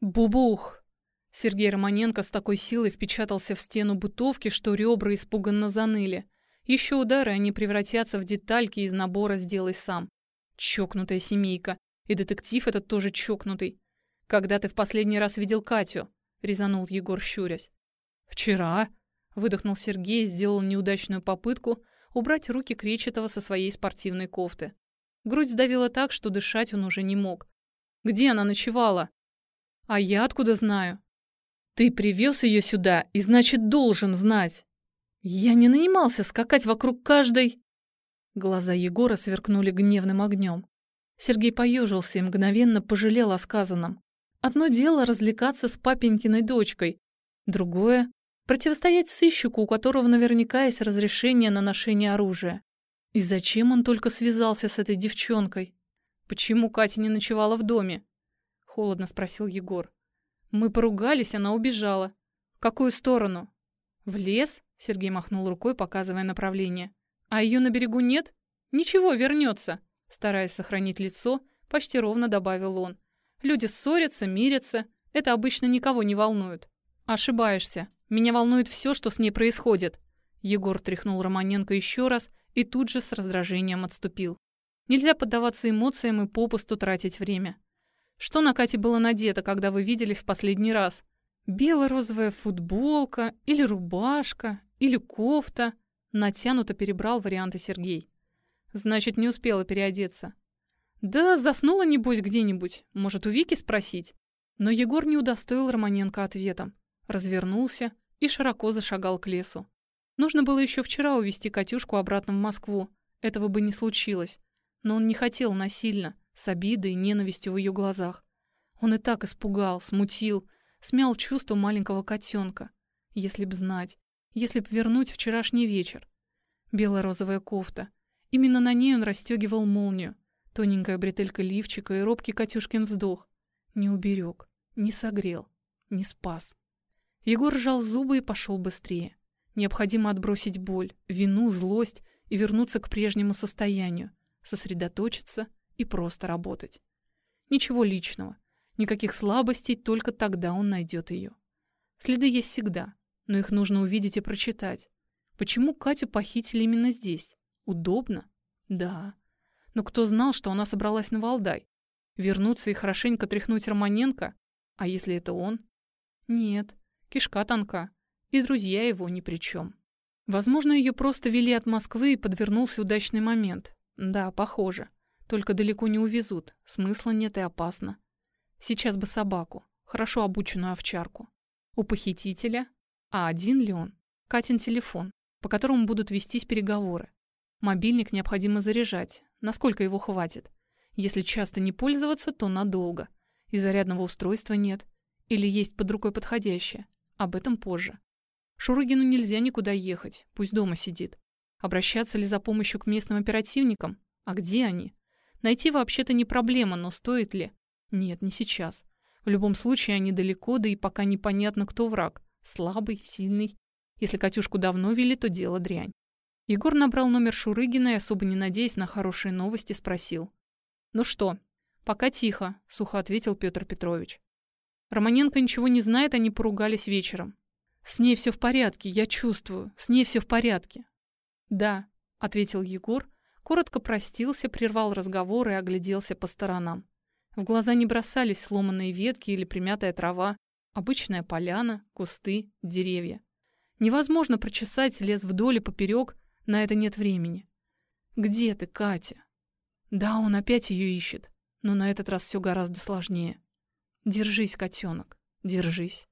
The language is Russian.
Бубух! Сергей Романенко с такой силой впечатался в стену бытовки, что ребра испуганно заныли. Еще удары, они превратятся в детальки из набора «Сделай сам». Чокнутая семейка. И детектив этот тоже чокнутый. «Когда ты в последний раз видел Катю?» — резанул Егор, щурясь. «Вчера», — выдохнул Сергей и сделал неудачную попытку убрать руки Кречетова со своей спортивной кофты. Грудь сдавила так, что дышать он уже не мог. «Где она ночевала?» «А я откуда знаю?» «Ты привез ее сюда и, значит, должен знать!» «Я не нанимался скакать вокруг каждой...» Глаза Егора сверкнули гневным огнем. Сергей поежился и мгновенно пожалел о сказанном. Одно дело развлекаться с папенькиной дочкой, другое — противостоять сыщику, у которого наверняка есть разрешение на ношение оружия. И зачем он только связался с этой девчонкой? Почему Катя не ночевала в доме? Холодно спросил Егор. Мы поругались, она убежала. В какую сторону? В лес? Сергей махнул рукой, показывая направление. А ее на берегу нет? Ничего, вернется. Стараясь сохранить лицо, почти ровно добавил он. Люди ссорятся, мирятся. Это обычно никого не волнует. Ошибаешься. Меня волнует все, что с ней происходит. Егор тряхнул Романенко еще раз и тут же с раздражением отступил. Нельзя поддаваться эмоциям и попусту тратить время. Что на Кате было надето, когда вы виделись в последний раз? Бело-розовая футболка или рубашка или кофта? Натянуто перебрал варианты Сергей. Значит, не успела переодеться. Да, заснула, небось, где-нибудь. Может, у Вики спросить? Но Егор не удостоил Романенко ответом. Развернулся и широко зашагал к лесу. Нужно было еще вчера увезти Катюшку обратно в Москву. Этого бы не случилось. Но он не хотел насильно, с обидой и ненавистью в ее глазах. Он и так испугал, смутил, смял чувство маленького котенка. Если б знать, если б вернуть вчерашний вечер. Бело-розовая кофта. Именно на ней он расстегивал молнию. Тоненькая бретелька лифчика и робкий Катюшкин вздох. Не уберег, не согрел, не спас. Егор сжал зубы и пошел быстрее. Необходимо отбросить боль, вину, злость и вернуться к прежнему состоянию, сосредоточиться и просто работать. Ничего личного, никаких слабостей, только тогда он найдет ее. Следы есть всегда, но их нужно увидеть и прочитать. Почему Катю похитили именно здесь? Удобно? Да. Но кто знал, что она собралась на Валдай? Вернуться и хорошенько тряхнуть Романенко? А если это он? Нет, кишка тонка и друзья его ни при чем. Возможно, ее просто вели от Москвы и подвернулся удачный момент. Да, похоже. Только далеко не увезут, смысла нет и опасно. Сейчас бы собаку, хорошо обученную овчарку. У похитителя, а один ли он? Катин телефон, по которому будут вестись переговоры. Мобильник необходимо заряжать, насколько его хватит. Если часто не пользоваться, то надолго. И зарядного устройства нет. Или есть под рукой подходящее. Об этом позже. Шурыгину нельзя никуда ехать, пусть дома сидит. Обращаться ли за помощью к местным оперативникам? А где они? Найти вообще-то не проблема, но стоит ли? Нет, не сейчас. В любом случае они далеко, да и пока непонятно, кто враг. Слабый, сильный. Если Катюшку давно вели, то дело дрянь. Егор набрал номер Шурыгина и, особо не надеясь на хорошие новости, спросил. «Ну что?» «Пока тихо», — сухо ответил Петр Петрович. Романенко ничего не знает, они поругались вечером. «С ней все в порядке, я чувствую. С ней все в порядке». «Да», — ответил Егор, коротко простился, прервал разговор и огляделся по сторонам. В глаза не бросались сломанные ветки или примятая трава, обычная поляна, кусты, деревья. Невозможно прочесать лес вдоль и поперек, на это нет времени. «Где ты, Катя?» Да, он опять ее ищет, но на этот раз все гораздо сложнее. Держись, котенок, держись.